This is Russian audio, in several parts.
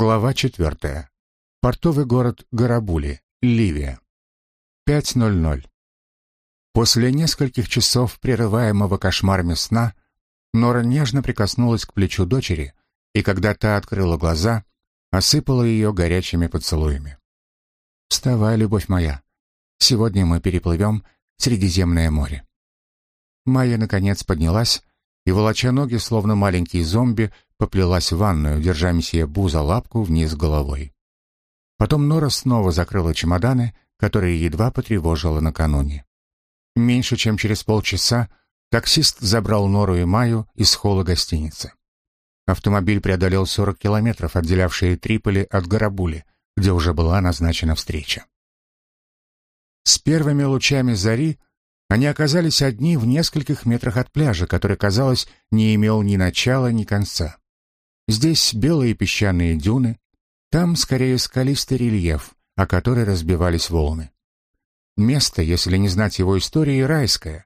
Глава четвертая. Портовый город Гарабули, Ливия. 5.00. После нескольких часов прерываемого кошмарами сна Нора нежно прикоснулась к плечу дочери, и когда та открыла глаза, осыпала ее горячими поцелуями. «Вставай, любовь моя. Сегодня мы переплывем Средиземное море». Майя, наконец, поднялась и, волоча ноги, словно маленький зомби, поплелась в ванную, держа месье Бу за лапку вниз головой. Потом Нора снова закрыла чемоданы, которые едва потревожила накануне. Меньше чем через полчаса таксист забрал Нору и Маю из холла гостиницы. Автомобиль преодолел 40 километров, отделявшие Триполи от Гарабули, где уже была назначена встреча. С первыми лучами зари они оказались одни в нескольких метрах от пляжа, который, казалось, не имел ни начала, ни конца. Здесь белые песчаные дюны, там скорее скалистый рельеф, о который разбивались волны. Место, если не знать его истории, райское.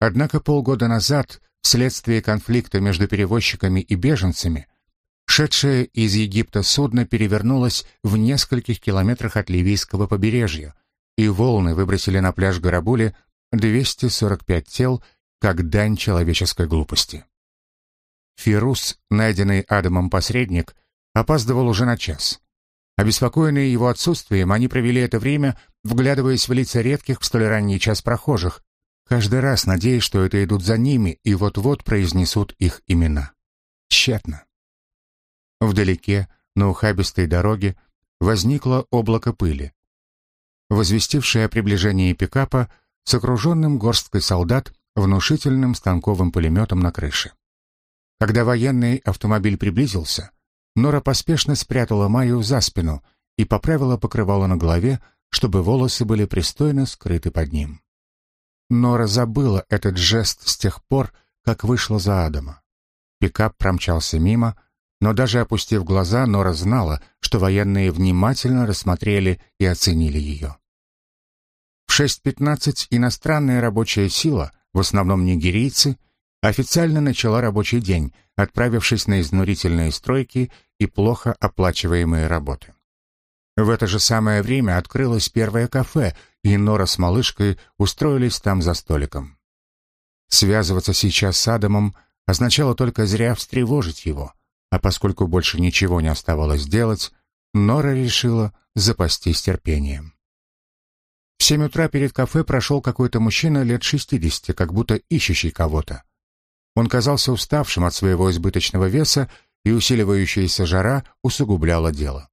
Однако полгода назад, вследствие конфликта между перевозчиками и беженцами, шедшее из Египта судно перевернулось в нескольких километрах от ливийского побережья, и волны выбросили на пляж Гарабули 245 тел, как дань человеческой глупости. Фирус, найденный Адамом посредник, опаздывал уже на час. Обеспокоенные его отсутствием, они провели это время, вглядываясь в лица редких в столь ранний час прохожих, каждый раз надеясь, что это идут за ними и вот-вот произнесут их имена. Тщетно. Вдалеке, на ухабистой дороге, возникло облако пыли, возвестившее о приближении пикапа с окруженным горсткой солдат внушительным станковым пулеметом на крыше. Когда военный автомобиль приблизился, Нора поспешно спрятала Майю за спину и поправила покрывало на голове, чтобы волосы были пристойно скрыты под ним. Нора забыла этот жест с тех пор, как вышла за Адама. Пикап промчался мимо, но даже опустив глаза, Нора знала, что военные внимательно рассмотрели и оценили ее. В 6.15 иностранная рабочая сила, в основном нигерийцы, официально начала рабочий день, отправившись на изнурительные стройки и плохо оплачиваемые работы. В это же самое время открылось первое кафе, и Нора с малышкой устроились там за столиком. Связываться сейчас с Адамом означало только зря встревожить его, а поскольку больше ничего не оставалось делать, Нора решила запастись терпением. В семь утра перед кафе прошел какой-то мужчина лет шестидесяти, как будто ищущий кого-то. Он казался уставшим от своего избыточного веса, и усиливающаяся жара усугубляла дело.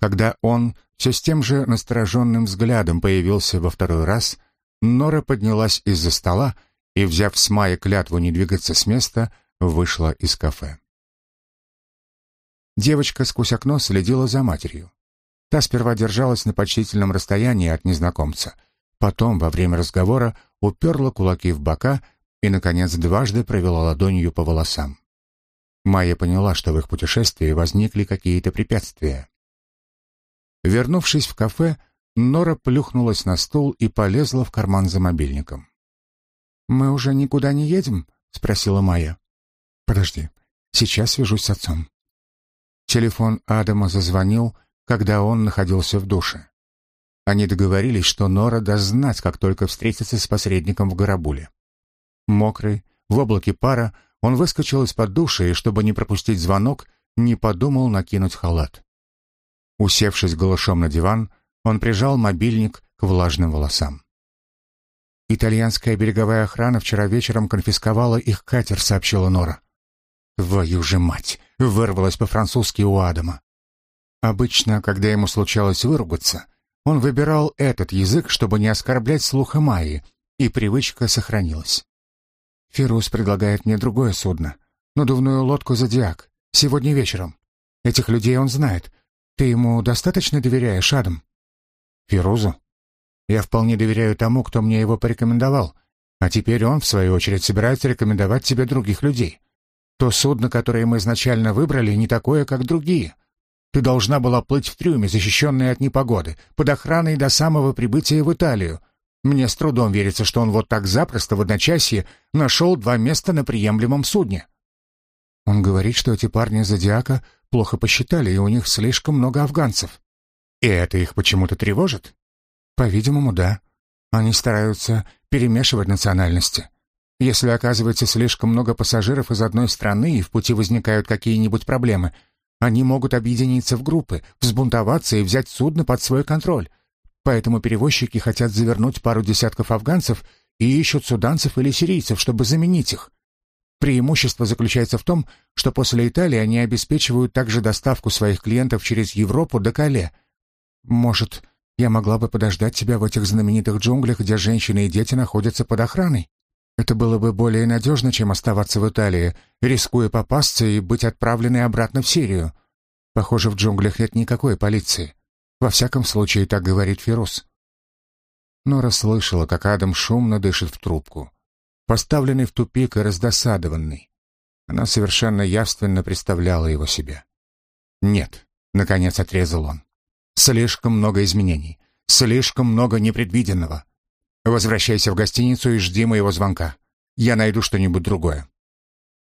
Когда он все с тем же настороженным взглядом появился во второй раз, Нора поднялась из-за стола и, взяв с Майя клятву не двигаться с места, вышла из кафе. Девочка сквозь окно следила за матерью. Та сперва держалась на почтительном расстоянии от незнакомца. Потом, во время разговора, уперла кулаки в бока и, наконец, дважды провела ладонью по волосам. Майя поняла, что в их путешествии возникли какие-то препятствия. Вернувшись в кафе, Нора плюхнулась на стул и полезла в карман за мобильником. «Мы уже никуда не едем?» — спросила Майя. «Подожди, сейчас свяжусь с отцом». Телефон Адама зазвонил, когда он находился в душе. Они договорились, что Нора даст знать, как только встретится с посредником в Гарабуле. Мокрый, в облаке пара, он выскочил из-под душа и, чтобы не пропустить звонок, не подумал накинуть халат. Усевшись голышом на диван, он прижал мобильник к влажным волосам. «Итальянская береговая охрана вчера вечером конфисковала их катер», — сообщила Нора. «Твою же мать!» — вырвалось по-французски у Адама. Обычно, когда ему случалось выругаться, он выбирал этот язык, чтобы не оскорблять слуха Майи, и привычка сохранилась. Фирус предлагает мне другое судно, надувную лодку «Зодиак», сегодня вечером. Этих людей он знает. Ты ему достаточно доверяешь, Адам? Фирузу? Я вполне доверяю тому, кто мне его порекомендовал. А теперь он, в свою очередь, собирается рекомендовать тебе других людей. То судно, которое мы изначально выбрали, не такое, как другие. Ты должна была плыть в трюме, защищенной от непогоды, под охраной до самого прибытия в Италию, мне с трудом верится, что он вот так запросто в одночасье нашел два места на приемлемом судне. Он говорит, что эти парни Зодиака плохо посчитали, и у них слишком много афганцев. И это их почему-то тревожит? По-видимому, да. Они стараются перемешивать национальности. Если оказывается слишком много пассажиров из одной страны и в пути возникают какие-нибудь проблемы, они могут объединиться в группы, взбунтоваться и взять судно под свой контроль. Поэтому перевозчики хотят завернуть пару десятков афганцев и ищут суданцев или сирийцев, чтобы заменить их. Преимущество заключается в том, что после Италии они обеспечивают также доставку своих клиентов через Европу до Кале. Может, я могла бы подождать тебя в этих знаменитых джунглях, где женщины и дети находятся под охраной? Это было бы более надежно, чем оставаться в Италии, рискуя попасться и быть отправленной обратно в Сирию. Похоже, в джунглях нет никакой полиции. Во всяком случае, так говорит Фирус. Нора слышала, как Адам шумно дышит в трубку поставленный в тупик и раздосадованный. Она совершенно явственно представляла его себе. «Нет», — наконец отрезал он, — «слишком много изменений, слишком много непредвиденного. Возвращайся в гостиницу и жди моего звонка. Я найду что-нибудь другое».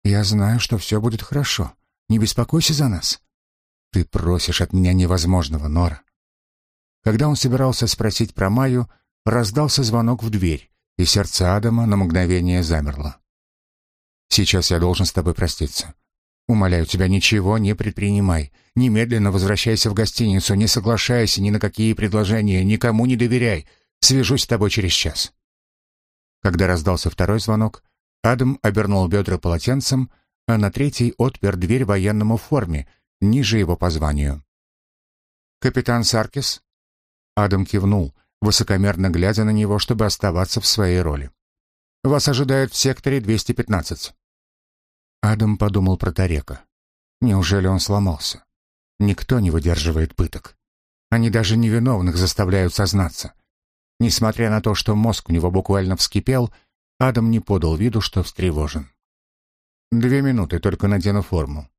«Я знаю, что все будет хорошо. Не беспокойся за нас». «Ты просишь от меня невозможного, Нора». Когда он собирался спросить про Майю, раздался звонок в дверь, и сердце Адама на мгновение замерло. «Сейчас я должен с тобой проститься. Умоляю тебя, ничего не предпринимай. Немедленно возвращайся в гостиницу, не соглашайся ни на какие предложения, никому не доверяй. Свяжусь с тобой через час». Когда раздался второй звонок, Адам обернул бедра полотенцем, а на третий отпер дверь военному в форме, ниже его по званию. «Капитан Саркис?» Адам кивнул, высокомерно глядя на него, чтобы оставаться в своей роли. «Вас ожидают в секторе 215». Адам подумал про Тарека. Неужели он сломался? Никто не выдерживает пыток. Они даже невиновных заставляют сознаться. Несмотря на то, что мозг у него буквально вскипел, Адам не подал виду, что встревожен. «Две минуты, только надену форму».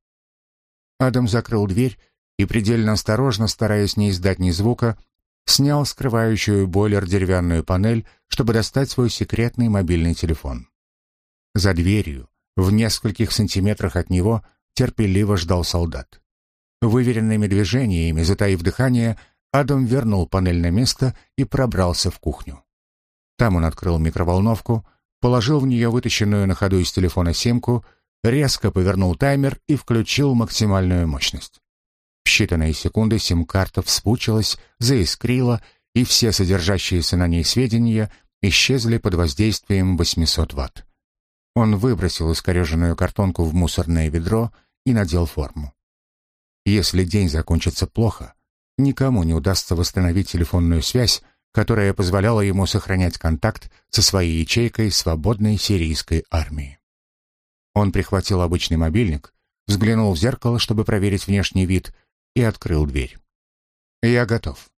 Адам закрыл дверь и, предельно осторожно, стараясь не издать ни звука, снял скрывающую бойлер деревянную панель, чтобы достать свой секретный мобильный телефон. За дверью, в нескольких сантиметрах от него, терпеливо ждал солдат. Выверенными движениями, затаив дыхание, Адам вернул панель на место и пробрался в кухню. Там он открыл микроволновку, положил в нее вытащенную на ходу из телефона симку, резко повернул таймер и включил максимальную мощность. Считанные секунды сим-карта вспучилась, заискрила, и все содержащиеся на ней сведения исчезли под воздействием 800 ватт. Он выбросил искореженную картонку в мусорное ведро и надел форму. Если день закончится плохо, никому не удастся восстановить телефонную связь, которая позволяла ему сохранять контакт со своей ячейкой свободной сирийской армии. Он прихватил обычный мобильник, взглянул в зеркало, чтобы проверить внешний вид, и открыл дверь. «Я готов».